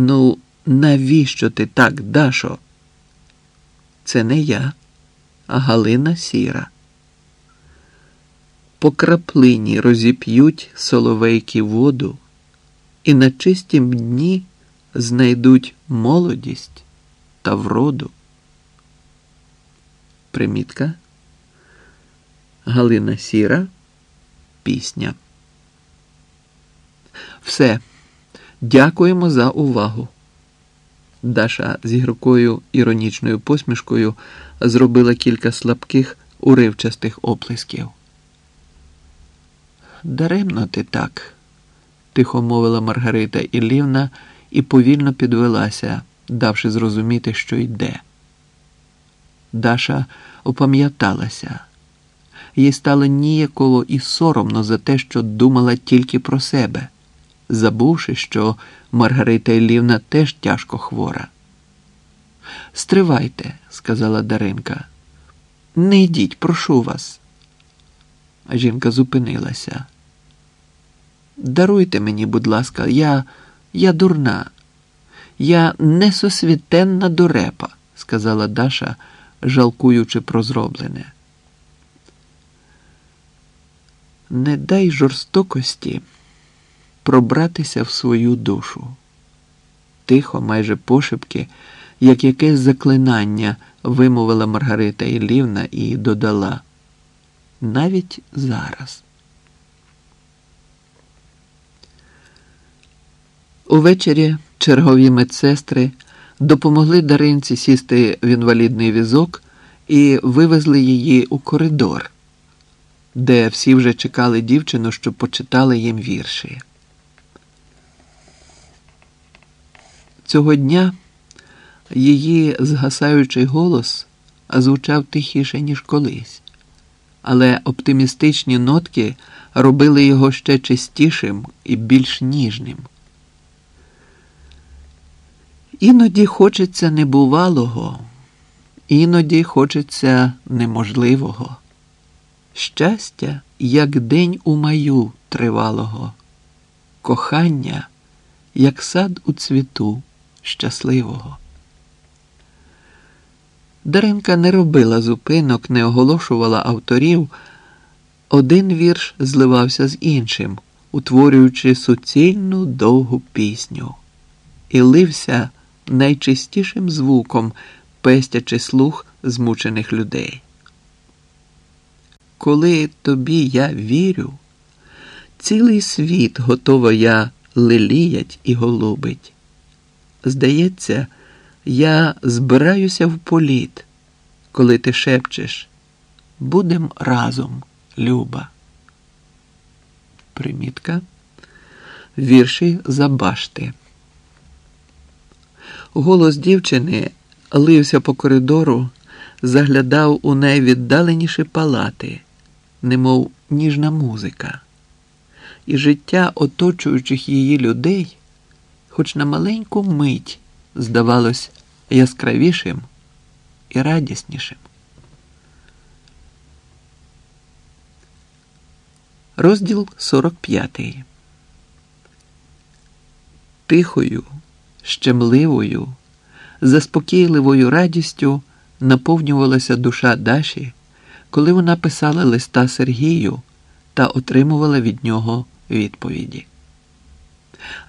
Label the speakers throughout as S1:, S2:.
S1: Ну, навіщо ти так, Дашо? Це не я, а Галина Сіра. По краплині розіп'ють соловейки воду і на чистім дні знайдуть молодість та вроду. Примітка. Галина Сіра. Пісня. Все. Дякуємо за увагу. Даша з гіркою іронічною посмішкою зробила кілька слабких уривчастих оплесків. Даремно ти так, тихо мовила Маргарита Іллівна і повільно підвелася, давши зрозуміти, що йде. Даша опам'яталася. Їй стало ніяково і соромно за те, що думала тільки про себе, забувши, що Маргарита Іллівна теж тяжко хвора. Стривайте, сказала Даринка. Не йдіть, прошу вас. Жінка зупинилася. Даруйте мені, будь ласка, я я дурна, я несосвітенна дурепа, сказала Даша, жалкуючи про зроблене. Не дай жорстокості пробратися в свою душу. Тихо, майже пошепки, як якесь заклинання вимовила Маргарита Іллівна і додала навіть зараз. Увечері чергові медсестри допомогли Даринці сісти в інвалідний візок і вивезли її у коридор, де всі вже чекали дівчину, щоб почитали їм вірші. Цього дня її згасаючий голос звучав тихіше, ніж колись, але оптимістичні нотки робили його ще чистішим і більш ніжним. Іноді хочеться небувалого, іноді хочеться неможливого. Щастя, як день у маю тривалого, кохання, як сад у цвіту щасливого. Даринка не робила зупинок, не оголошувала авторів. Один вірш зливався з іншим, утворюючи суцільну довгу пісню, і лився найчистішим звуком, пестячи слух змучених людей. Коли тобі я вірю, цілий світ готово я леліять і голубить. Здається, я збираюся в політ, коли ти шепчеш будем разом, Люба. Примітка. Вірші Забашти. Голос дівчини лився по коридору, заглядав у найвіддаленіші палати, немов ніжна музика, і життя оточуючих її людей, хоч на маленьку мить, здавалось, яскравішим і радіснішим. Розділ 45 Тихою щемливою, заспокійливою радістю наповнювалася душа Даші, коли вона писала листа Сергію та отримувала від нього відповіді.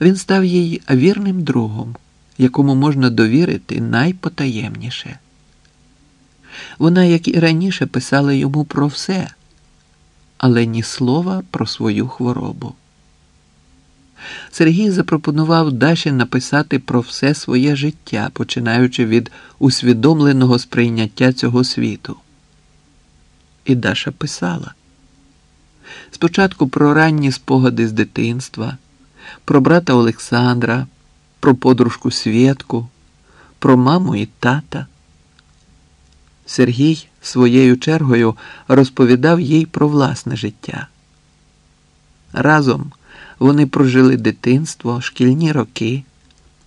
S1: Він став їй вірним другом, якому можна довірити найпотаємніше. Вона, як і раніше, писала йому про все, але ні слова про свою хворобу. Сергій запропонував Даші написати про все своє життя, починаючи від усвідомленого сприйняття цього світу. І Даша писала спочатку про ранні спогади з дитинства, про брата Олександра, про подружку Свєтку, про маму і тата. Сергій своєю чергою розповідав їй про власне життя. Разом вони прожили дитинство, шкільні роки,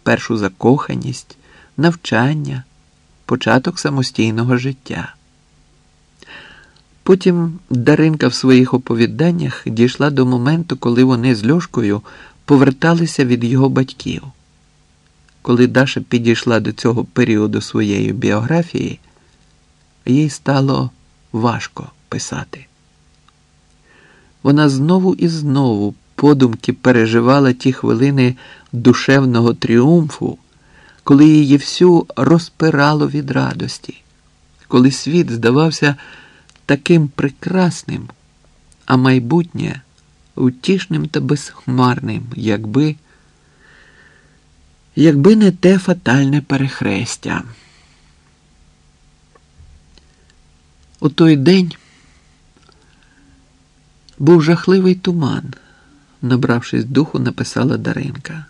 S1: першу закоханість, навчання, початок самостійного життя. Потім Даринка в своїх оповіданнях дійшла до моменту, коли вони з Льошкою поверталися від його батьків. коли Даша підійшла до цього періоду своєї біографії, їй стало важко писати. Вона знову і знову подумки переживала ті хвилини душевного тріумфу, коли її всю розпирало від радості, коли світ здавався таким прекрасним, а майбутнє утішним та безхмарним, якби якби не те фатальне перехрестя. У той день був жахливий туман, набравшись духу, написала Даринка.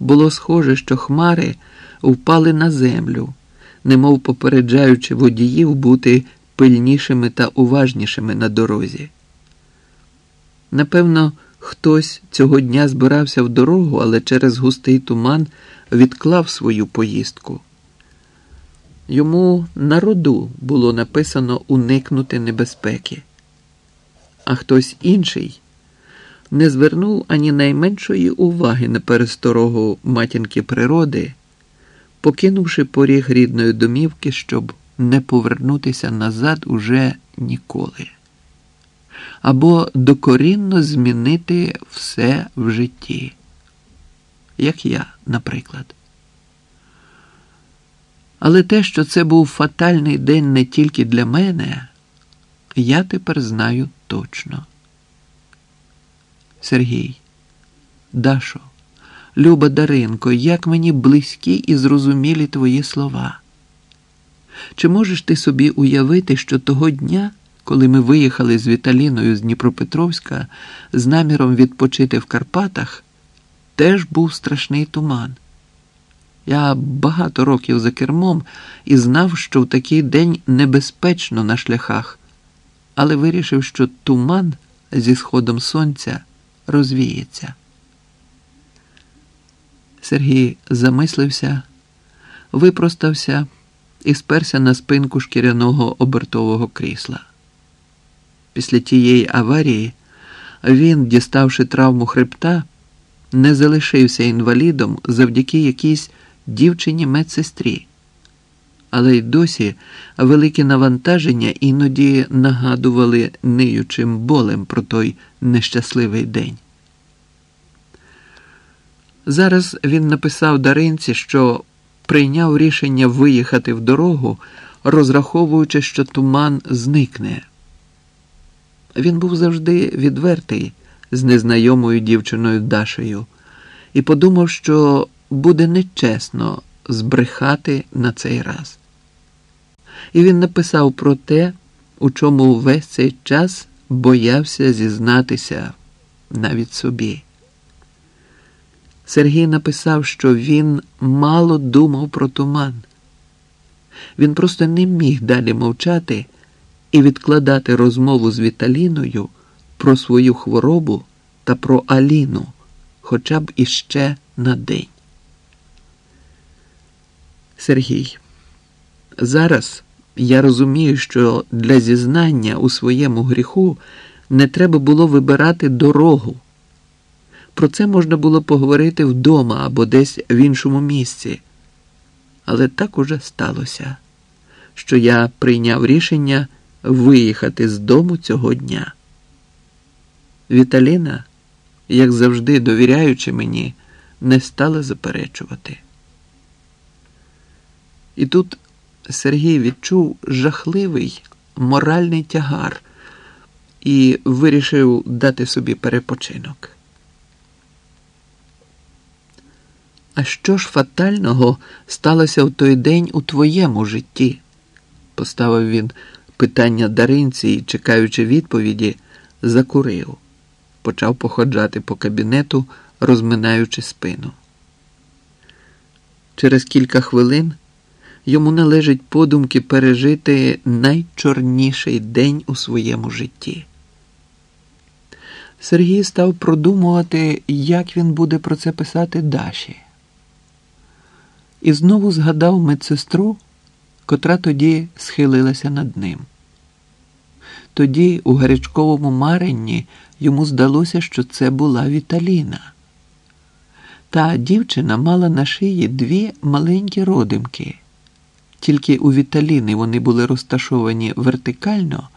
S1: Було схоже, що хмари впали на землю, немов попереджаючи водіїв бути пильнішими та уважнішими на дорозі. Напевно, хтось цього дня збирався в дорогу, але через густий туман відклав свою поїздку. Йому на роду було написано уникнути небезпеки, а хтось інший не звернув ані найменшої уваги на пересторогу матінки природи, покинувши поріг рідної домівки, щоб не повернутися назад уже ніколи, або докорінно змінити все в житті, як я, наприклад. Але те, що це був фатальний день не тільки для мене, я тепер знаю точно. Сергій, Дашо, Люба Даринко, як мені близькі і зрозумілі твої слова. Чи можеш ти собі уявити, що того дня, коли ми виїхали з Віталіною з Дніпропетровська з наміром відпочити в Карпатах, теж був страшний туман? Я багато років за кермом і знав, що в такий день небезпечно на шляхах, але вирішив, що туман зі сходом сонця розвіється. Сергій замислився, випростався і сперся на спинку шкіряного обертового крісла. Після тієї аварії він, діставши травму хребта, не залишився інвалідом завдяки якійсь дівчині медсестрі, але й досі великі навантаження іноді нагадували ниючим болем про той нещасливий день. Зараз він написав Даринці, що прийняв рішення виїхати в дорогу, розраховуючи, що туман зникне. Він був завжди відвертий з незнайомою дівчиною Дашею і подумав, що буде нечесно збрехати на цей раз. І він написав про те, у чому весь цей час боявся зізнатися навіть собі. Сергій написав, що він мало думав про туман. Він просто не міг далі мовчати і відкладати розмову з Віталіною про свою хворобу та про Аліну хоча б іще на день. Сергій, зараз я розумію, що для зізнання у своєму гріху не треба було вибирати дорогу. Про це можна було поговорити вдома або десь в іншому місці. Але так уже сталося, що я прийняв рішення виїхати з дому цього дня. Віталіна, як завжди довіряючи мені, не стала заперечувати. І тут Сергій відчув жахливий моральний тягар і вирішив дати собі перепочинок. А що ж фатального сталося в той день у твоєму житті? поставив він питання Даринці і, чекаючи відповіді, закурив, почав походжати по кабінету, розминаючи спину. Через кілька хвилин йому належить подумки пережити найчорніший день у своєму житті. Сергій став продумувати, як він буде про це писати Даші. І знову згадав медсестру, котра тоді схилилася над ним. Тоді, у гарячковому маренні, йому здалося, що це була Віталіна. Та дівчина мала на шиї дві маленькі родимки, тільки у Віталіни вони були розташовані вертикально,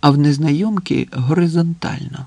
S1: а в незнайомки горизонтально.